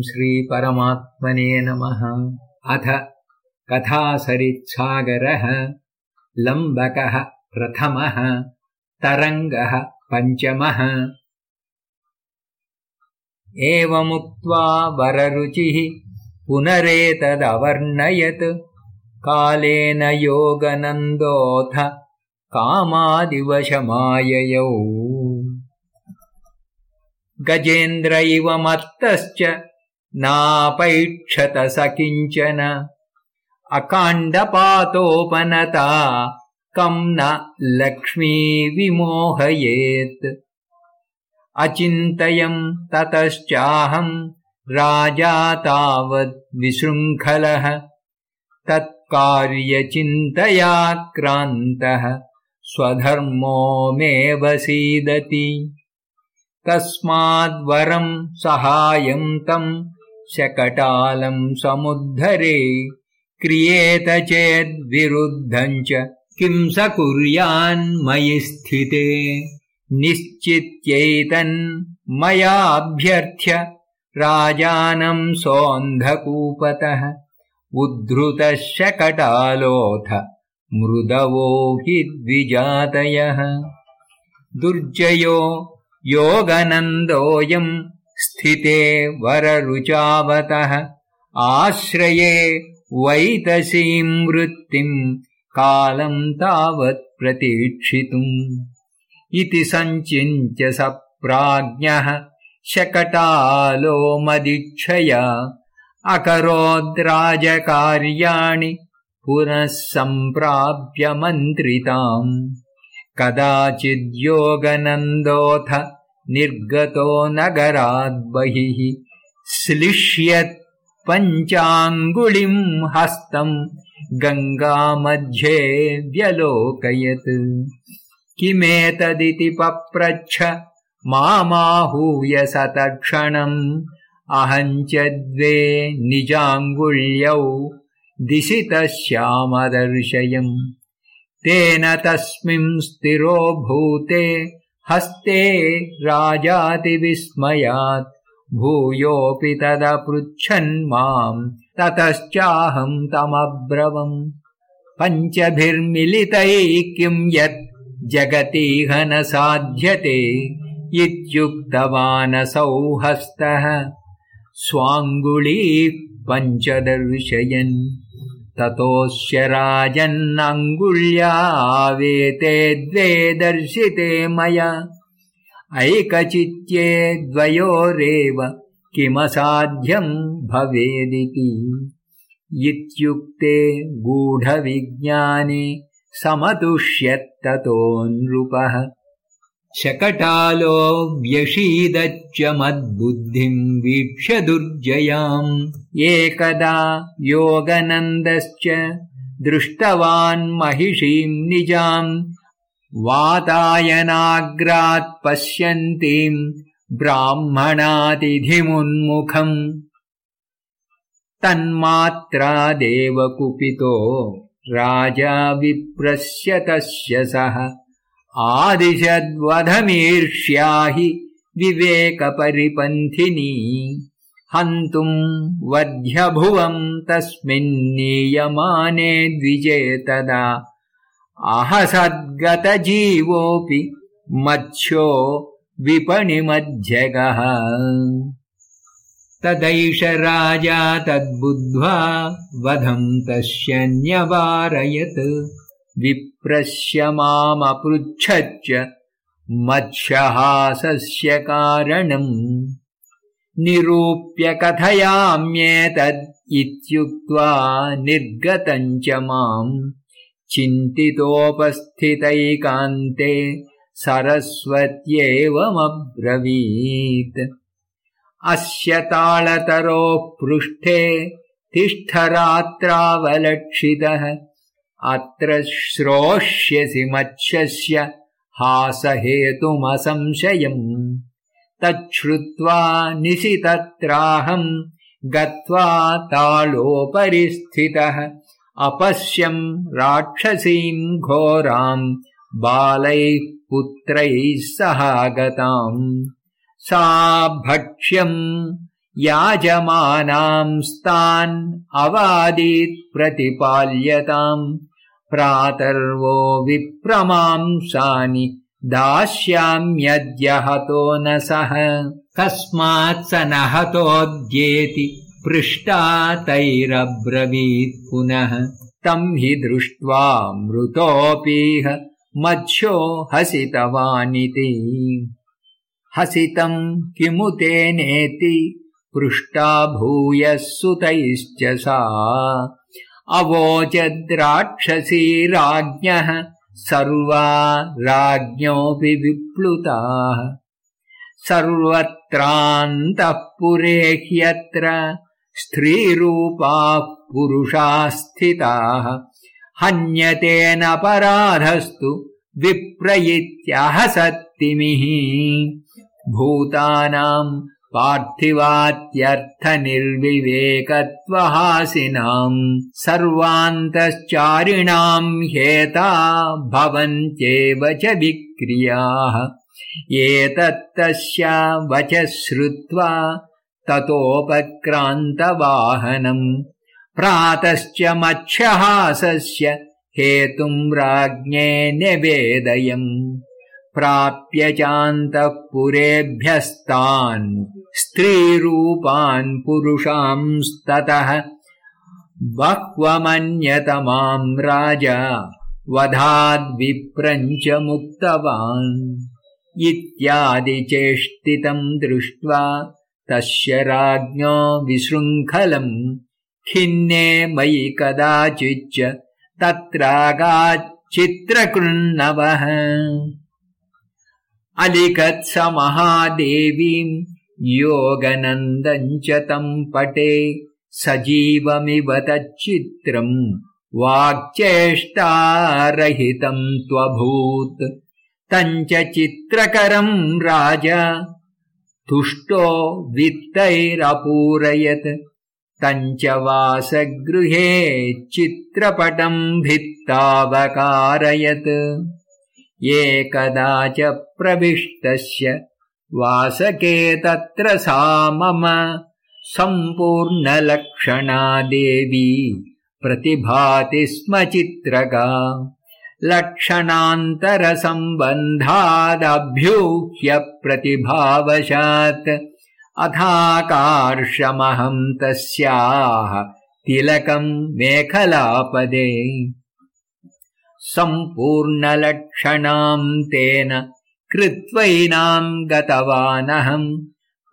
श्रीपरमात्मने नमः। अथ कथासरित्सागरः लम्बकः प्रथमः तरङ्गः पञ्चमः। एवमुक्त्वा वररुचिः पुनरेतदवर्णयत्। कालेन योगनन्दोऽथ कामादिवशमाययौ। गजेन्द्र इव मत्तश्च नापैक्षत स किञ्चन। अकाण्डपातोपनता कम् न लक्ष्मी विमोहयेत्। अचिन्तयम् ततश्चाहम् राजा तावद् विशृङ्खलः। तत्कार्यचिन्तया क्रान्तः स्वधर्मो सीदति। तस्माद्वरम् सहायम् तम् शकटालम् समुद्धरे क्रियेत चेद्विरुद्धम् च किम् स कुर्यान्मयि स्थिते। निश्चित्यैतन् मयाभ्यर्थ्य राजानम् सोऽन्धकूपतः उद्धृतः शकटालोऽथ मृदवो हि द्विजातयः। दुर्जयो योगनन्दोऽयम् स्थिते वररुचावतः आश्रये वैतसीम् वृत्तिम् कालम् तावत् प्रतीक्षितुम्। इति सञ्चिन्त्य स प्राज्ञः शकटालो मदिच्छया अकरोद्राजकार्याणि पुनः सम्प्राप्य मन्त्रिताम्। कदाचिद्योगनन्दोऽथ निर्गतो नगराद्बहिः श्लिष्यत् पञ्चाङ्गुलिम् हस्तम् गङ्गामध्ये व्यलोकयत्। किमेतदिति पप्रच्छ मामाहूय सतक्षणम् अहम् च द्वे निजाङ्गुल्यौ दिशितश्यामदर्शयम्। तेन तस्मिन् स्थिरो भूते हस्ते राजातिविस्मयात्। भूयोऽपि तदपृच्छन् माम्। ततश्चाहम् तमब्रवम्। पञ्चभिर्मिलितैः किम् यत् जगतीह न साध्यते। इत्युक्तवानसौ हस्तः। स्वाङ्गुलीः पञ्चदर्शयन् ततोऽस्य राजन्नङ्गुल्यावेते द्वे दर्शिते मया। ऐकचित्ये द्वयोरेव किमसाध्यम् भवेदिति। इत्युक्ते गूढविज्ञाने समतुष्यत्ततो नृपः शकटालो व्यशीदच्च मद्बुद्धिम् वीक्ष्य दुर्जयाम्। एकदा योगनन्दश्च दृष्टवान् महिषीम् निजाम्। वातायनाग्रात् पश्यन्तीम् ब्राह्मणातिथिमुन्मुखम्। तन्मात्रादेव कुपितो राजा विप्रस्य तस्य सः आदिशद्वधमीर्ष्या हि विवेकपरिपन्थिनी। हन्तुम् वध्यभुवम् तस्मिन्नीयमाने द्विजे तदा अहसद्गतजीवोऽपि मत्स्यो विपणिमध्यगः तदैष राजा तद्बुद्ध्वा वधम् तस्य न्यवारयत् विप्रस्य मामपृच्छच्च मत्स्यहासस्य कारणम्। निरूप्य कथयाम्येतद् इत्युक्त्वा निर्गतम् च माम्। चिन्तितोपस्थितैकान्ते सरस्वत्येवमब्रवीत्। अस्य ताळतरोः पृष्ठे तिष्ठरात्रावलक्षितः अत्र श्रोष्यसि मत्स्यस्य हासहेतुमसंशयम्। तच्छ्रुत्वा निशि तत्राहम् गत्वा तालोपरि स्थितः। अपश्यम् राक्षसीम् घोराम् बालैः पुत्रैः सहागताम्। सा भक्ष्यम् याजमानांस्तान् अवादीत् प्रतिपाल्यताम् प्रातर्वो विप्रमांसानि दास्याम्यद्य हतो न सः। कस्मात् स न हतोऽद्येति पृष्टा तैरब्रवीत् पुनः। तम् हि दृष्ट्वा मृतोऽपीह मत्स्यो हसितवानिति। हसितम् किमु तेनेति पृष्टा भूयः सुतैश्च सा। अवोचद्राक्षसी राज्ञः सर्वा राज्ञोऽपि विप्लुताः। सर्वत्रान्तःपुरे ह्यत्र स्त्रीरूपाः पुरुषाः स्थिताः। हन्यतेनपराधस्तु विप्रयित्यहसत्तिमिः भूतानाम् पार्थिवात्यर्थनिर्विवेकत्वहासिनाम् सर्वान्तश्चारिणाम् ह्येता भवन्त्येव च विक्रियाः। एतत्तस्य वचः श्रुत्वा ततोपक्रान्तवाहनम् प्रातश्च मत्स्यहासस्य हेतुम् राज्ञे निवेदयम् प्राप्य चान्तःपुरेभ्यस्तान् स्त्रीरूपान् पुरुषांस्ततः। बह्वमन्यतमाम् राजा वधाद्विप्रञ्च मुक्तवान्। इत्यादिचेष्टितम् दृष्ट्वा तस्य राज्ञो विशृङ्खलम्। खिन्ने मयि कदाचिच्च तत्रागाच्चित्रकृन्नवः अलिखत्स महादेवीम् योगनन्दम् च तम् पटे सजीवमिव तच्चित्रम् वाक्चेष्टारहितम् त्वभूत्। तम् च चित्रकरम् राजा तुष्टो वित्तैरपूरयत्। तम् च वासगृहे चित्रपटम् भित्तावकारयत् एकदा च प्रविष्टस्य। वासके तत्र सा मम सम्पूर्णलक्षणा देवी प्रतिभाति स्म चित्रका लक्षणान्तरसम्बन्धादभ्यूह्य प्रतिभावशात्। अथाकार्षमहम् तस्याः तिलकम् मेखलापदे सम्पूर्णलक्षणाम् तेन कृत्वैनाम् गतवानहम्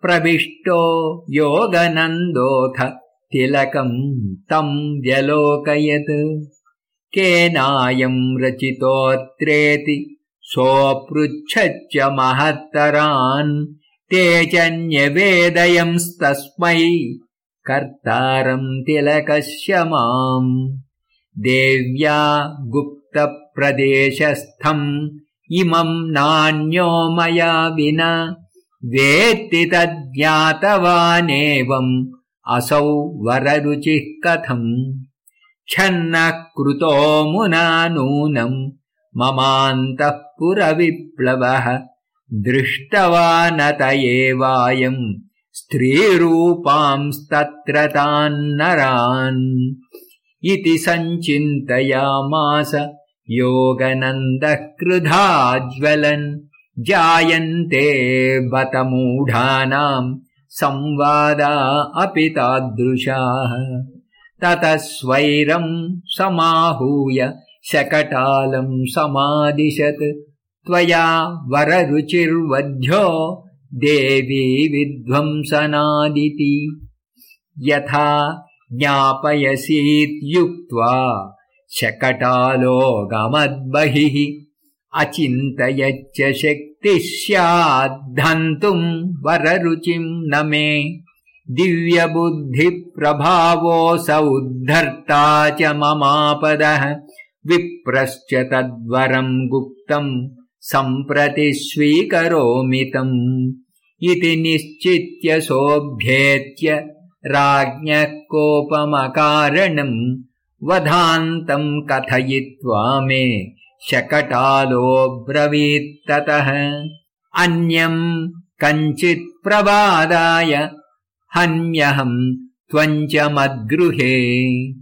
प्रविष्टो योगनन्दोऽथ तिलकम् तम् व्यलोकयत्। केनायम् रचितोऽत्रेति सोऽपृच्छच्च महत्तरान् ते च न्यवेदयंस्तस्मै कर्तारम् तिलकस्य माम्। देव्या गुप्तप्रदेशस्थम् इमम् नान्यो मया विना। वेत्ति तज्ज्ञातवानेवम्। असौ वररुचिः कथम्। छन्नः कृतो मुना नूनम्। ममान्तः पुरविप्लवः। दृष्टवानत एवायम् स्त्रीरूपांस्तत्र तान्नरान् इति सञ्चिन्तयामास योगनन्दः कृधा ज्वलन् जायन्ते बतमूढानाम् संवादा अपि तादृशाः। ततः स्वैरम् समाहूय शकटालम् समादिशत्। त्वया वररुचिर्वध्यो देवी विध्वंसनादिति। यथा ज्ञापयसीत्युक्त्वा शकटालोगमद्बहिः अचिन्तयच्च शक्तिः स्याद्धन्तुम् वररुचिम् न मे। दिव्यबुद्धिप्रभावोऽस उद्धर्ता च ममापदः। विप्रश्च तद्वरम् गुप्तम् सम्प्रति स्वीकरोमि तम्। इति निश्चित्य सोऽभ्येत्य राज्ञः कोपमकारणम् वधान्तम् कथयित्वा मे शकटालोऽब्रवीत्ततः। अन्यम् कञ्चित् प्रवादाय हन्यहम् त्वम् च मद्गृहे।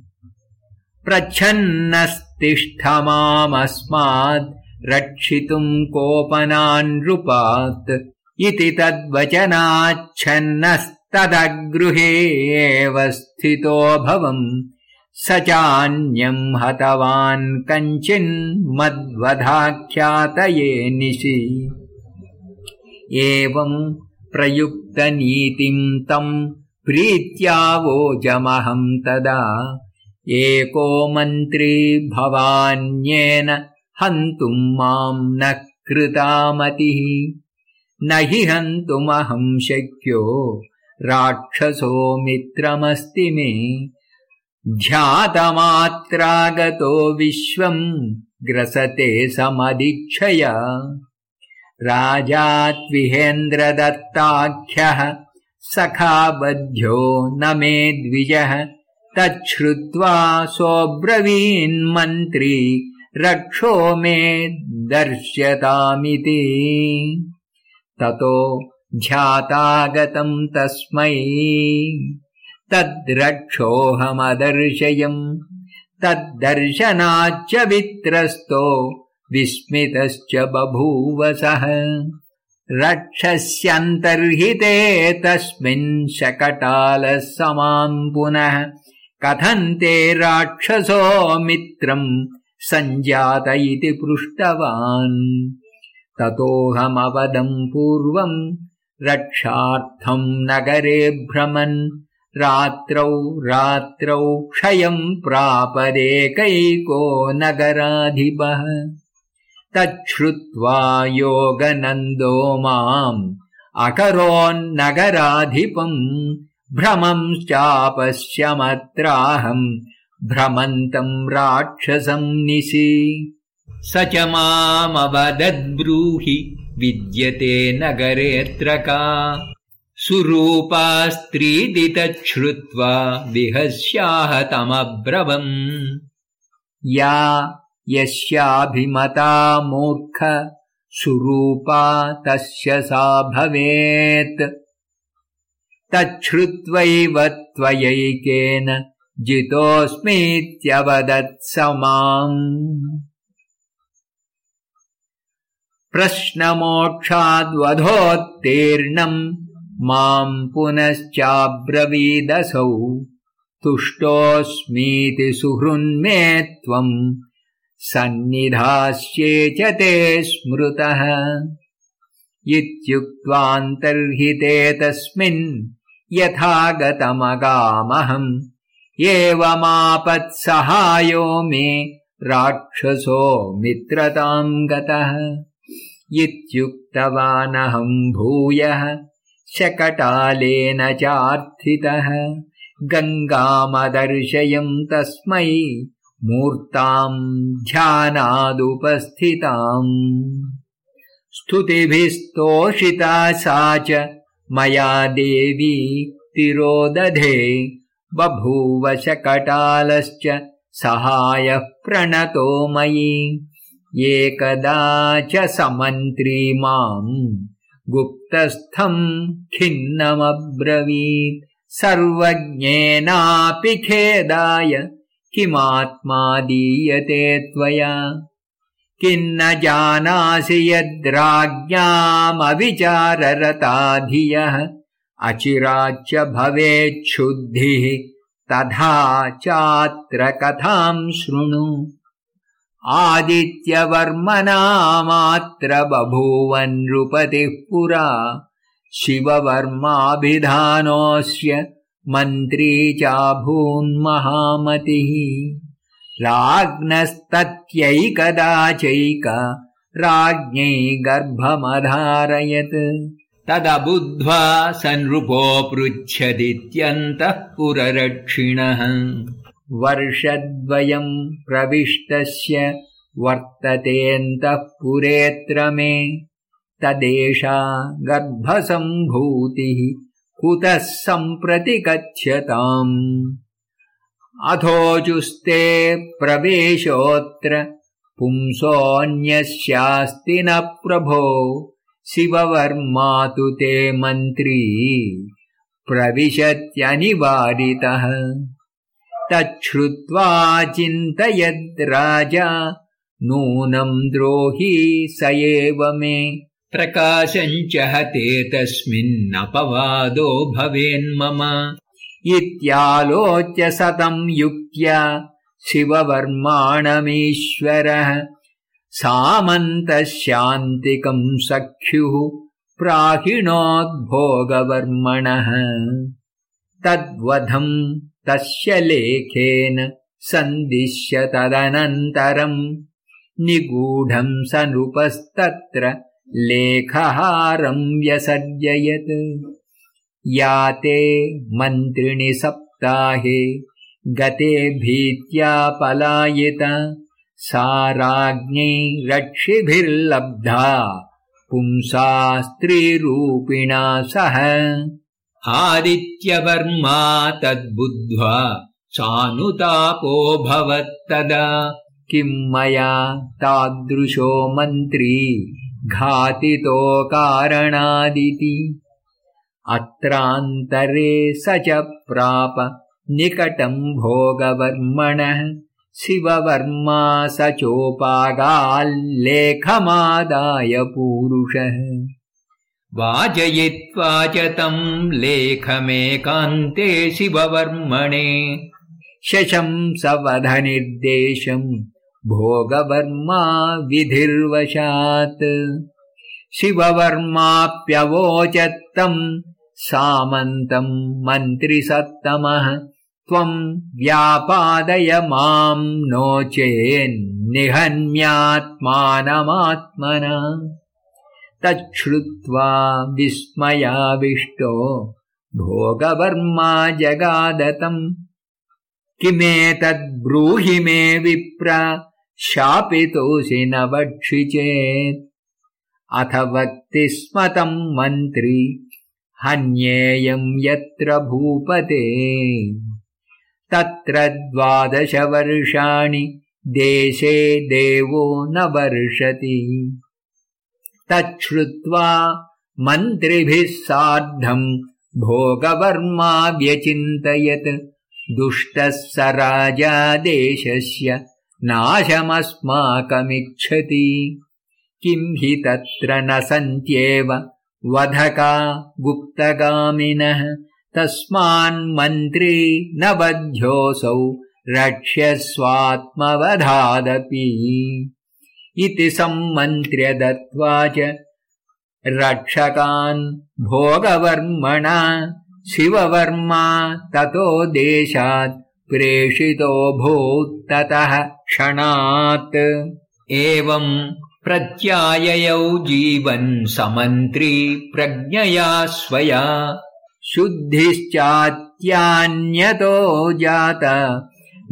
प्रच्छन्नस्तिष्ठ मामस्मात् रक्षितुम् कोपनान्नृपात् इति तद्वचनाच्छन्नस्तदगृहे एव स्थितोऽभवम् स चान्यम् हतवान् कञ्चिन्मद्वधाख्यातये निशि। एवम् प्रयुक्तनीतिम् तम् प्रीत्यावोजमहम् तदा। एको मन्त्री भवान्येन हन्तुम् माम् न कृतामतिः। न हि हन्तुमहम् शक्यो। राक्षसो मित्रमस्ति मे ध्यातमात्रागतो विश्वम् ग्रसते समदीक्षया राजा त्विहेन्द्रदत्ताख्यः सखा बध्यो न मे द्विजः। तच्छ्रुत्वा सोऽब्रवीन्मन्त्री रक्षो मे दर्श्यतामिति ततो ध्यातागतम् तस्मै तद्रक्षोऽहमदर्शयम् तद्दर्शनाच्च वित्रस्तो विस्मितश्च बभूवसः रक्षस्यन्तर्हिते तस्मिन् शकटालः समाम् पुनः। कथन्ते राक्षसो मित्रम् सञ्जात इति पृष्टवान्। ततोऽहमवदम् पूर्वम् रक्षार्थम् नगरे भ्रमन् रात्रौ रात्रौ क्षयम् प्रापदेकैको नगराधिपः। तच्छ्रुत्वा योगनन्दो माम् अकरोन्नगराधिपम् भ्रमंश्चापश्यमत्राहम् भ्रमन्तम् राक्षसम् निशि। स च मामवदद्ब्रूहि विद्यते नगरेऽत्र का सुरूपा स्त्रीदितच्छ्रुत्वा विहस्याहतमब्रवम् या यस्याभिमता मूर्ख सुरूपा तस्य सा भवेत्। तच्छ्रुत्वैव त्वयैकेन जितोऽस्मीत्यवदत्स माम्। प्रश्नमोक्षाद्वधोत्तीर्णम् माम् पुनश्चाब्रवीदसौ। तुष्टोऽस्मीति सुहृन्मे त्वम्। सन्निधास्ये च ते स्मृतः। इत्युक्त्वान्तर्हिते तस्मिन् यथागतमगामहम्। एवमापत्सहायो मे राक्षसो मित्रताम् गतः। इत्युक्तवानहम् भूयः शकटालेन चार्थितः। गङ्गामदर्शयम् तस्मै मूर्ताम् ध्यानादुपस्थिताम् स्तुतिभिस्तोषिता सा च मया देवी तिरोदधे। बभूव शकटालश्च सहायः प्रणतो मयि। एकदा च समन्त्री माम् गुप्तस्थम् खिन्नमब्रवीत्। सर्वज्ञेनापि खेदाय किमात्मा दीयते त्वया। किन्न जानासि यद्राज्ञामविचाररता धियः अचिराच्च भवेच्छुद्धिः तथा चात्र कथाम् शृणु आदित्यवर्मनामात्र बभूवन्नृपतिः पुरा। शिववर्माभिधानोऽस्य मन्त्री चाभून्महामतिः। राज्ञस्तत्यैकदा चैक राज्ञै गर्भमधारयत्। तदबुद्ध्वा स नृपो पृच्छदित्यन्तः पुररक्षिणः वर्षद्वयम् प्रविष्टस्य वर्ततेऽन्तः पुरेऽत्र मे। तदेषा गर्भसम्भूतिः कुतः सम्प्रति कथ्यताम् अथोजुस्ते प्रवेशोऽत्र पुंसोऽन्यस्यास्ति न प्रभो शिववर्मा तु ते मन्त्री प्रविशत्यनिवारितः तच्छ्रुत्वा चिन्तयद् राजा। नूनम् द्रोही स एव मे। प्रकाशम् हते तस्मिन्नपवादो भवेन्मम इत्यालोच्य सतम् युक्त्या शिववर्माणमीश्वरः। सामन्तः शान्तिकम् सख्युः प्राहिणोद्भोगवर्मणः। तद्वधम् तस्य लेखेन सन्दिश्य तदनन्तरम् निगूढम् स नृपस्तत्र लेखहारम् व्यसर्जयत् याते मन्त्रिणि सप्ताहे गते भीत्या पलायित सा राज्ञै रक्षिभिर्लब्धा पुंसा स्त्रीरूपिणा सह आदित्यवर्मा तद्बुद्ध्वा भवत्तदा। किम् मया तादृशो मन्त्री घातितो कारणादिति। अत्रान्तरे स च प्राप निकटम् भोगवर्मणः शिववर्मा स चोपागाल्लेखमादाय पूरुषः वाजयित्वा च तम् लेखमेकान्ते शिववर्मणे। शशंसवधनिर्देशम् भोगवर्मा विधिर्वशात् शिववर्माप्यवोचत्तम् सामन्तम् मन्त्रिसत्तमः। त्वम् व्यापादय माम् नो चेन्निहन्यात्मानमात्मना तच्छ्रुत्वा विस्मयाविष्टो भोगवर्मा जगादतम्। किमेतद्ब्रूहि मे विप्र शापितोऽसि न वक्षि चेत्। अथ वक्ति स्म तम् मन्त्री हन्येयम् यत्र भूपते। तत्र द्वादशवर्षाणि देशे देवो न वर्षति तच्छ्रुत्वा मन्त्रिभिः सार्धम् भोगवर्मा व्यचिन्तयत् दुष्टः स राजा देशस्य नाशमस्माकमिच्छति। किम् हि तत्र न सन्त्येव। वधका गुप्तगामिनः तस्मान्मन्त्री न बध्योऽसौ रक्ष्यस्वात्मवधादपि इति सम्मन्त्र्य दत्त्वा च रक्षकान् भोगवर्मणा शिववर्मा ततो देशात् प्रेषितो भूत्ततः क्षणात्। एवम् प्रत्याययौ जीवन् समन्त्री प्रज्ञया स्वया। शुद्धिश्चात्यान्यतो जात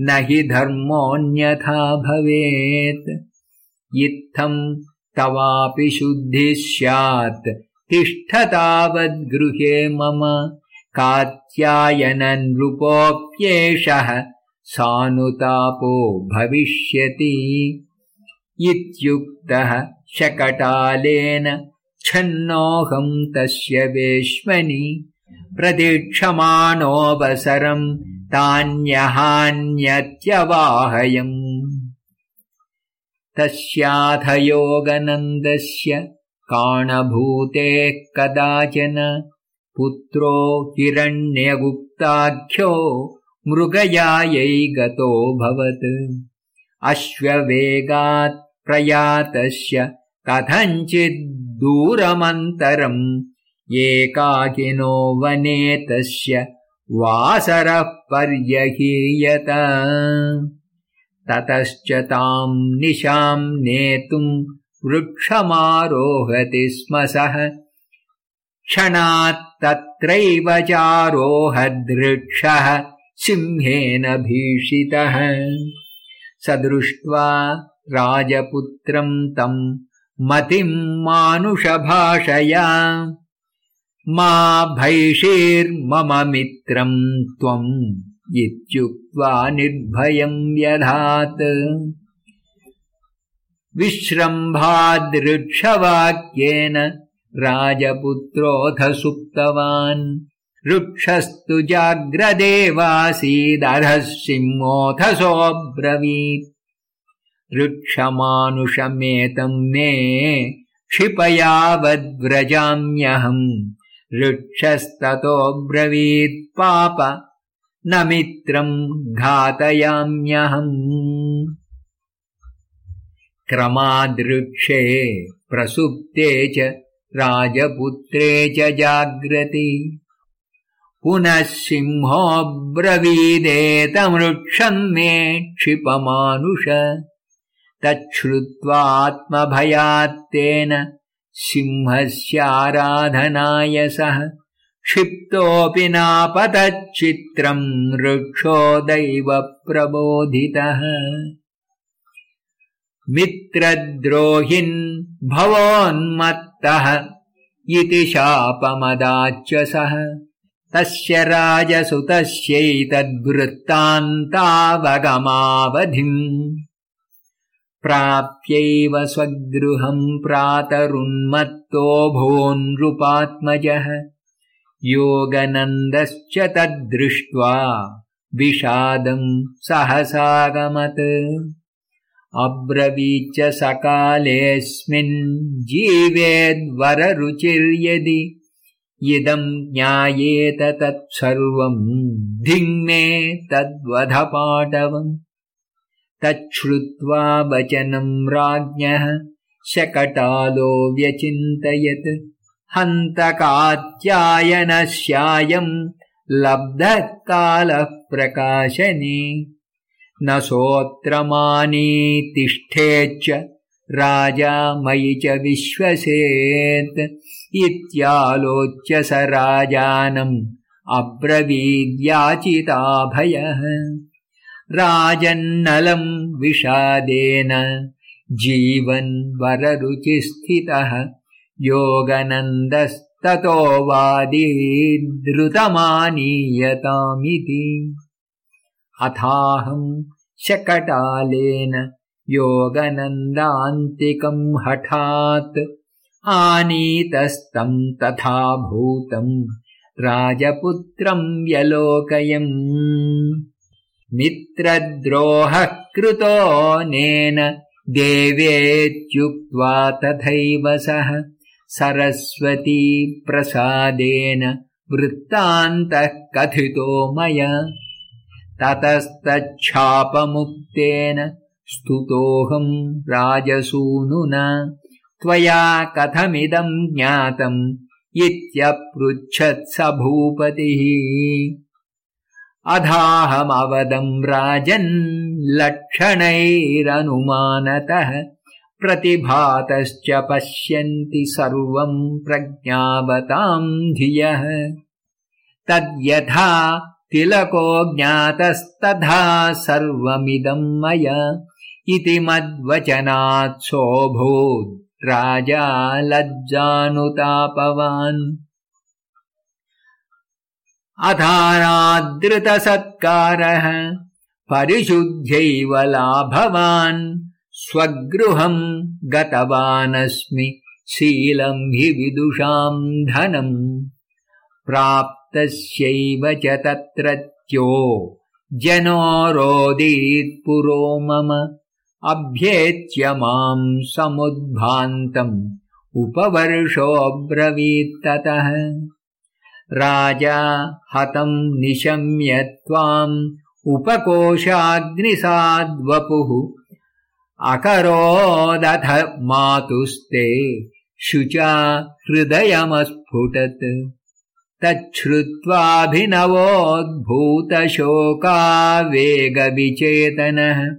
न हि धर्मोऽन्यथा भवेत् इत्थम् तवापि शुद्धिः स्यात्। तिष्ठ तावद्गृहे मम कात्यायननृपोऽप्येषः सानुतापो भविष्यति। इत्युक्तः शकटालेन छन्नोऽहम् तस्य वेश्मनि। प्रतीक्षमाणोऽवसरम् तान्यहान्यत्यवाहयम् तस्याथ योगनन्दस्य काणभूतेः कदाचन पुत्रो हिरण्यगुप्ताख्यो मृगयायै गतोऽभवत् अश्ववेगात् प्रयातस्य कथञ्चिद्दूरमन्तरम् एकाकिनो वने तस्य वासरः पर्यहीयत ततश्च ताम् निशाम् नेतुम् वृक्षमारोहति स्म सः। क्षणात्तत्रैव चारोहदृक्षः सिंहेन भीषितः। स दृष्ट्वा राजपुत्रम् तम् मतिम् मानुषभाषया। मा भैषीर्मम मित्रम् त्वम् इत्युक्त्वा निर्भयम् व्यधात् विश्रम्भादृक्षवाक्येन राजपुत्रोऽथ सुप्तवान् वृक्षस्तु जाग्रदेवासीदर्हः सिंहोऽथसोऽब्रवीत् वृक्षमानुषमेतम् मे क्षिपयावद्व्रजाम्यहम्। वृक्षस्ततोऽब्रवीत् पाप न मित्रम् घातयाम्यहम्। क्रमादृक्षे प्रसुप्ते च राजपुत्रे च जाग्रति। पुनः सिंहोऽब्रवीदेतमृक्षम् मे क्षिपमानुष। तच्छ्रुत्वात्मभयात्तेन सिंहस्याराधनाय सः क्षिप्तोऽपि नापतच्चित्रम् वृक्षो दैव प्रबोधितः। मित्रद्रोहिन् भवोन्मत्तः इति शापमदाच्च सः। तस्य राजसुतस्यैतद्वृत्तान्तावगमावधिम् प्राप्यैव स्वगृहम् प्रातरुन्मत्तो नृपात्मजः योगनन्दश्च तद्दृष्ट्वा विषादम् सहसागमत्। अब्रवीच्च सकालेऽस्मिन् जीवेद्वररुचिर्यदि इदम् ज्ञायेत तत्सर्वम् धिङ्मे तद्वधपाटवम्। तच्छ्रुत्वा वचनम् राज्ञः शकटालो व्यचिन्तयत् हन्तकात्यायनस्यायम् लब्धः कालः प्रकाशने न सोऽत्रमानी तिष्ठेच्च राजा मयि च विश्वसेत्। इत्यालोच्य स राजानम् अब्रवीद्याचिताभयः। राजन्नलम् विषादेन जीवन् वररुचिस्थितः योगनन्दस्ततो वादीद्रुतमानीयतामिति अथाहम् शकटालेन योगनन्दान्तिकम् हठात् आनीतस्तम् तथा भूतम् राजपुत्रम् व्यलोकयम्। मित्रद्रोहः कृतोऽनेन देवेत्युक्त्वा तथैव सः सरस्वती प्रसादेन वृत्तान्तः कथितो मया। ततस्तच्छापमुक्तेन स्तुतोऽहम् राजसूनुना। त्वया कथमिदम् ज्ञातम् इत्यपृच्छत्स भूपतिः। अधाहमवदम् राजन् लक्षणैरनुमानतः प्रतिभातश्च पश्यन्ति सर्वम् प्रज्ञावताम् धियः। तद्यथा तिलको ज्ञातस्तथा सर्वमिदम् मया इति मद्वचनात् सोऽभूत् राजा लज्जानुतापवान् अधारादृतसत्कारः परिशुद्ध्यैव लाभवान् स्वगृहम् गतवानस्मि शीलम् हि विदुषाम् धनम्। प्राप्तस्यैव च तत्रत्यो जनो रोदीत्पुरो मम। अभ्येत्य माम् समुद्भान्तम् उपवर्षोऽब्रवीत्ततः राजा हतम् निशम्य त्वाम् उपकोशाग्निसाद्वपुः अकरोदथ मातुस्ते शुचा हृदयमस्फुटत्। तच्छ्रुत्वाभिनवोद्भूतशोकावेगविचेतनः।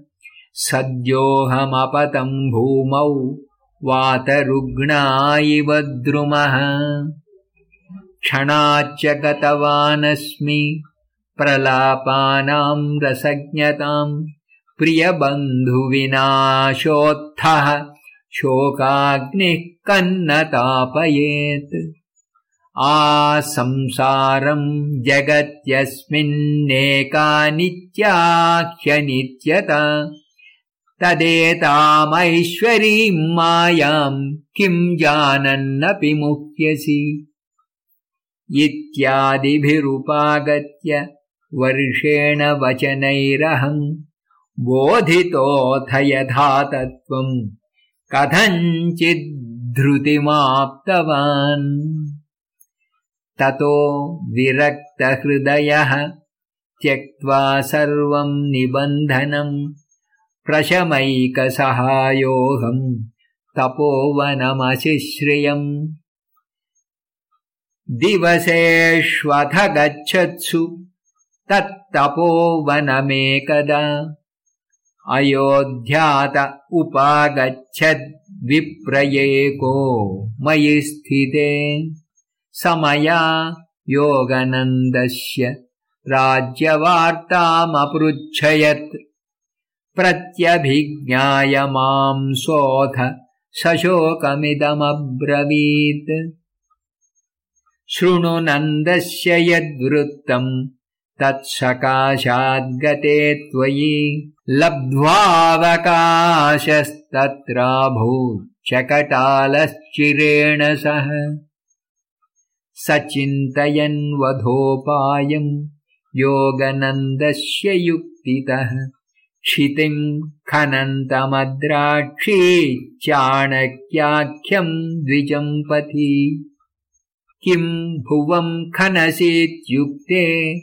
सद्योऽहमपतम् भूमौ वातरुग्णा इव द्रुमः क्षणाच्च गतवानस्मि प्रलापानाम् रसज्ञताम् प्रियबन्धुविनाशोत्थः शोकाग्निः कन्नतापयेत् आसंसारम् जगत्यस्मिन्नेका नित्याख्यनित्यता तदेतामैश्वरीम् मायाम् किम् जानन्नपि मुह्यसि। इत्यादिभिरुपागत्य वर्षेण वचनैरहम् बोधितोऽथ यथा तत्त्वम् कथञ्चिद्धृतिमाप्तवान् ततो विरक्तहृदयः त्यक्त्वा सर्वम् निबन्धनम् प्रशमैकसहायोऽहम् तपोवनमशिश्रियम्। दिवसेष्वथ गच्छत्सु तत्तपोवनमेकदा अयोध्यात उपागच्छद्विप्रयेको मयि स्थिते। समया योगनन्दस्य राज्यवार्तामपृच्छयत्। प्रत्यभिज्ञाय माम् सोऽथ सशोकमिदमब्रवीत्। शृणु नन्दस्य यद्वृत्तम् तत्सकाशाद्गते त्वयि। लब्ध्वावकाशस्तत्राभूच्चकटालश्चिरेण सह। सचिन्तयन्वधोपायम् योगनन्दस्य युक्तितः क्षितिम् खनन्तमद्राक्षी चाणक्याख्यम् द्विजम्पथि किम् भुवम् खनसीत्युक्ते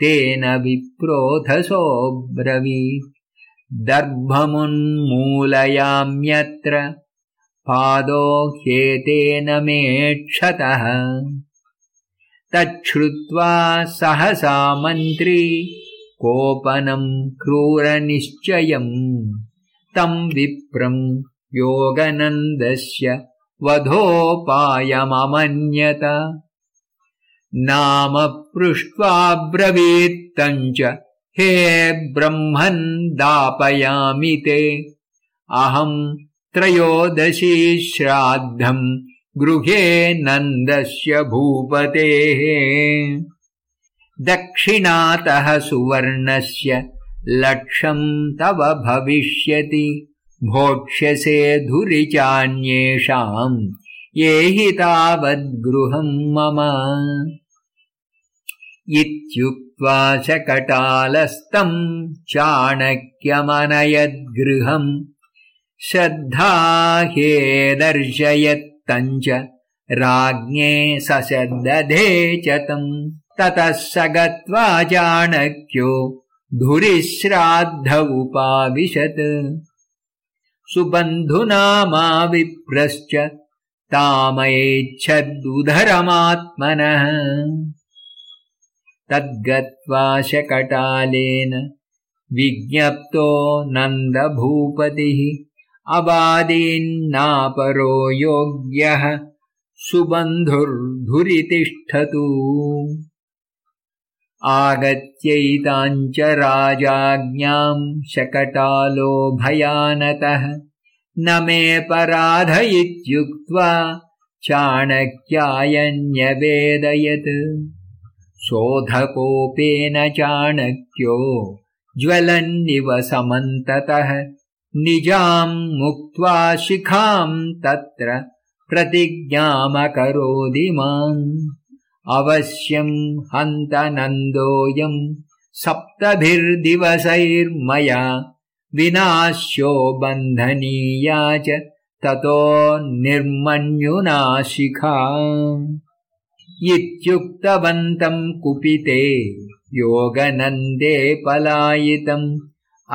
तेन विप्रोधसोऽब्रवीत् दर्भमुन्मूलयाम्यत्र पादो ह्येतेन मे क्षतः तच्छ्रुत्वा सहसा मन्त्री कोपनम् क्रूरनिश्चयम्। तम् विप्रम् योगनन्दस्य वधोपायममन्यत नाम पृष्ट्वा ब्रवीत्तम् च। हे ब्रह्मन् दापयामि ते। अहम् त्रयोदशी श्राद्धम् गृहे नन्दस्य भूपतेः। दक्षिणातः सुवर्णस्य लक्षम् तव भविष्यति। भोक्ष्यसे धुरि चान्येषाम् ये हि तावद्गृहम् मम। इत्युक्त्वा शकटालस्तम् चाणक्यमनयद्गृहम् श्रद्धा ह्येदर्शयत्तम् च राज्ञे सशदधे च तम् ततः स गत्वा चाणक्यो धुरिश्राद्ध उपाविशत् सुबन्धुनामाविप्रश्च तामयेच्छदुधरमात्मनः तद्गत्वा शकटालेन विज्ञप्तो नन्दभूपतिः अबादीन्नापरो योग्यः सुबन्धुर्धुरितिष्ठतु। आगत्यैताम् च राजाज्ञाम् शकटालो भयानतः न मे पराध इत्युक्त्वा चाणक्यायन्यवेदयत्। शोधकोपेन चाणक्यो ज्वलन्निव समन्ततः। निजाम् मुक्त्वा शिखाम् तत्र प्रतिज्ञामकरोदिमाम् अवश्यम् हन्तनन्दोऽयम् सप्तभिर्दिवसैर्मया विनाश्यो बन्धनीया च ततो निर्मन्युना शिखा इत्युक्तवन्तम् कुपिते योगनन्दे पलायितम्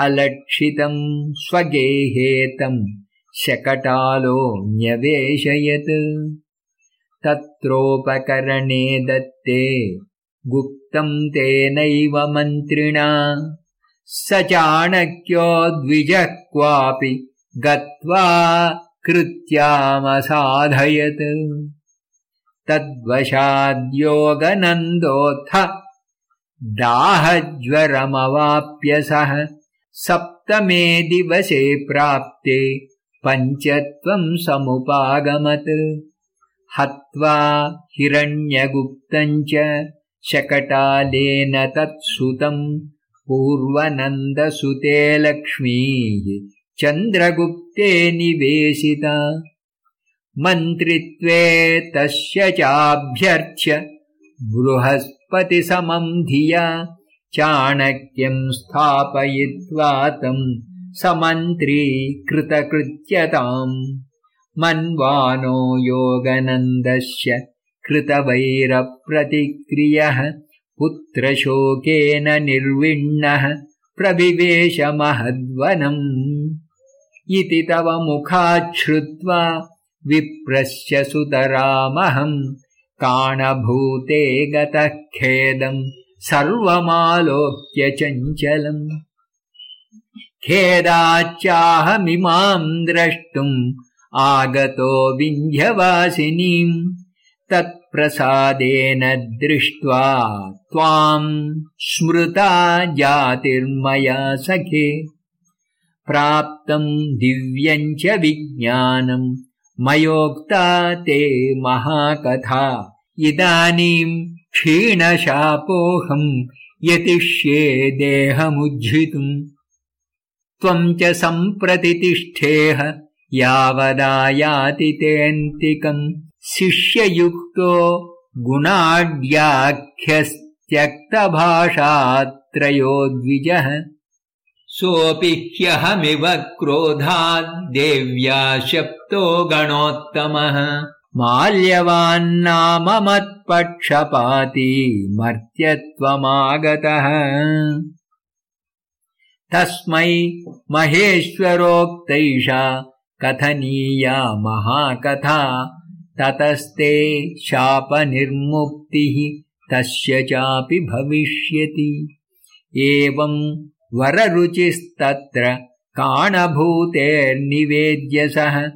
अलक्षितम् स्वगेहेतम् शकटालो न्यवेशयत् तत्रोपकरणे दत्ते गुप्तम् तेनैव मन्त्रिणा स चाणक्यो द्विजः क्वापि गत्वा कृत्यामसाधयत्। तद्वशाद्योगनन्दोऽथ दाहज्वरमवाप्य सः सप्तमे दिवसे प्राप्ते पञ्चत्वम् समुपागमत्। हत्वा हिरण्यगुप्तम् च शकटालेन तत्सुतम् पूर्वनन्दसुते लक्ष्मीः चन्द्रगुप्ते निवेशिता। मन्त्रित्वे तस्य चाभ्यर्च्य बृहस्पतिसमम् धिया। चाणक्यम् स्थापयित्वा तम् समन्त्रीकृतकृत्यताम् मन्वानो योगनन्दस्य कृतवैरप्रतिक्रियः पुत्रशोकेन निर्विण्णः प्रविवेशमहद्वनम्। इति तव मुखाच्छ्रुत्वा विप्रस्य सुतरामहम् काणभूते गतः खेदम् सर्वमालोक्य चञ्चलम्। खेदाच्चाहमिमाम् द्रष्टुम् आगतो विन्ध्यवासिनीम् तत्प्रसादेन दृष्ट्वा त्वाम् स्मृता जातिर्मया सखे। प्राप्तम् दिव्यम् च विज्ञानम् मयोक्ता ते महाकथा। इदानीम् क्षीणशापोऽहम् यतिष्ये देहमुज्झितुम्। त्वम् च सम्प्रतिष्ठेह यावदायाति तेऽन्तिकम् शिष्ययुक्तो गुणाढ्याख्यस्त्यक्तभाषात्रयो द्विजः। सोऽपि ह्यहमिव क्रोधाद्देव्या शप्तो गणोत्तमः। माल्यवान्नाम मत्पक्षपाती मर्त्यत्वमागतः। तस्मै महेश्वरोक्तैषा कथनीया महाकथा ततस्ते शापनिर्मुक्तिः तस्य चापि भविष्यति। एवम् वररुचिस्तत्र काणभूतेर्निवेद्य सः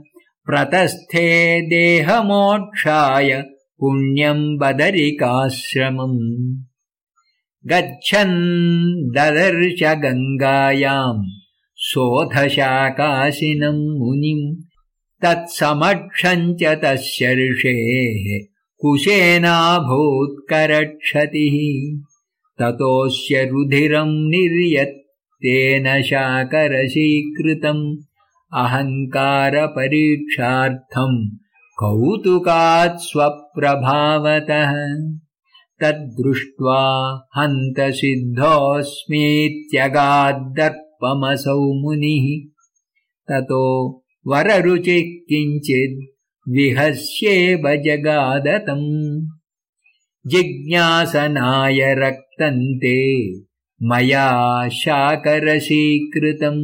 प्रतस्थे देहमोक्षाय पुण्यम् बदरिकाश्रमम्। गच्छन् ददर्श गङ्गायाम् शोधशाकाशिनम् मुनिम् तत्समक्षम् च तस्य ऋषेः कुशेनाभूत्करक्षतिः। ततोऽस्य रुधिरम् निर्यत्तेन शाकरशीकृतम्। अहङ्कारपरीक्षार्थम् कौतुकात् स्वप्रभावतः। तद्दृष्ट्वा हन्तसिद्धोऽस्मीत्यगाद्दर्पमसौ मुनिः। ततो वररुचिः किञ्चिद् विहस्येव जगादतम् जिज्ञासनाय रक्तन्ते मया शाकरशीकृतम्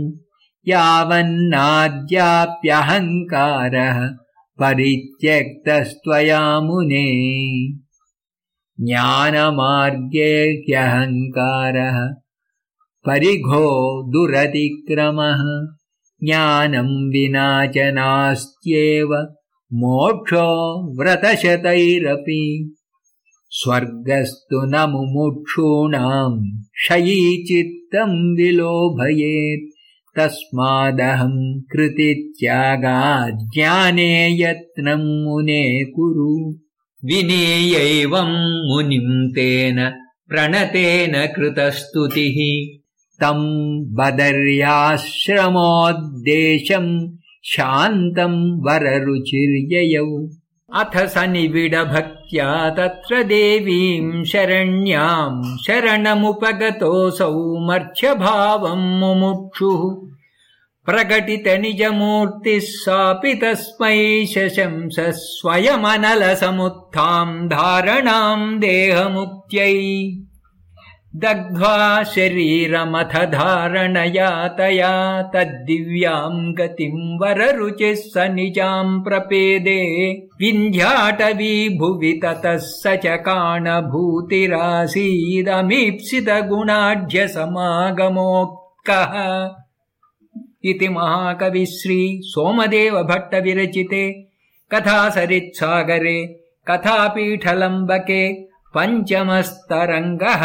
यावन्नाद्याप्यहङ्कारः परित्यक्तस्त्वया मुने। ज्ञानमार्गे ह्यहङ्कारः परिघो दुरतिक्रमः ज्ञानम् विना च नास्त्येव। मोक्षो व्रतशतैरपि। स्वर्गस्तु न मुमुक्षूणाम् क्षयीचित्तम् विलोभयेत्। तस्मादहम् कृतित्यागाज्ञाने यत्नम् मुने कुरु। विनीयैवम् मुनिम् तेन प्रणतेन कृतस्तुतिः तम् बदर्याश्रमोद्देशम् शान्तम् वररुचिर्ययौ। अथ स निबिडभक्त्या तत्र देवीम् शरण्याम् शरणमुपगतोऽसौ मर्च्यभावम् मुमुक्षुः। प्रकटितनिजमूर्तिः सापि तस्मै शशंस स्वयमनलसमुत्थाम् धारणाम् देहमुक्त्यै दग्ध्वा शरीरमथ धारणया तया तद्दिव्याम् गतिम् वररुचिः स निजाम् प्रपेदे। विन्ध्याटवी भुवि ततः स च काणभूतिरासीदमीप्सितगुणाढ्यसमागमोक्कः। इति महाकवि श्री सोमदेव भट्ट विरचिते कथासरित्सागरे कथापीठलम्बके पञ्चमस्तरङ्गः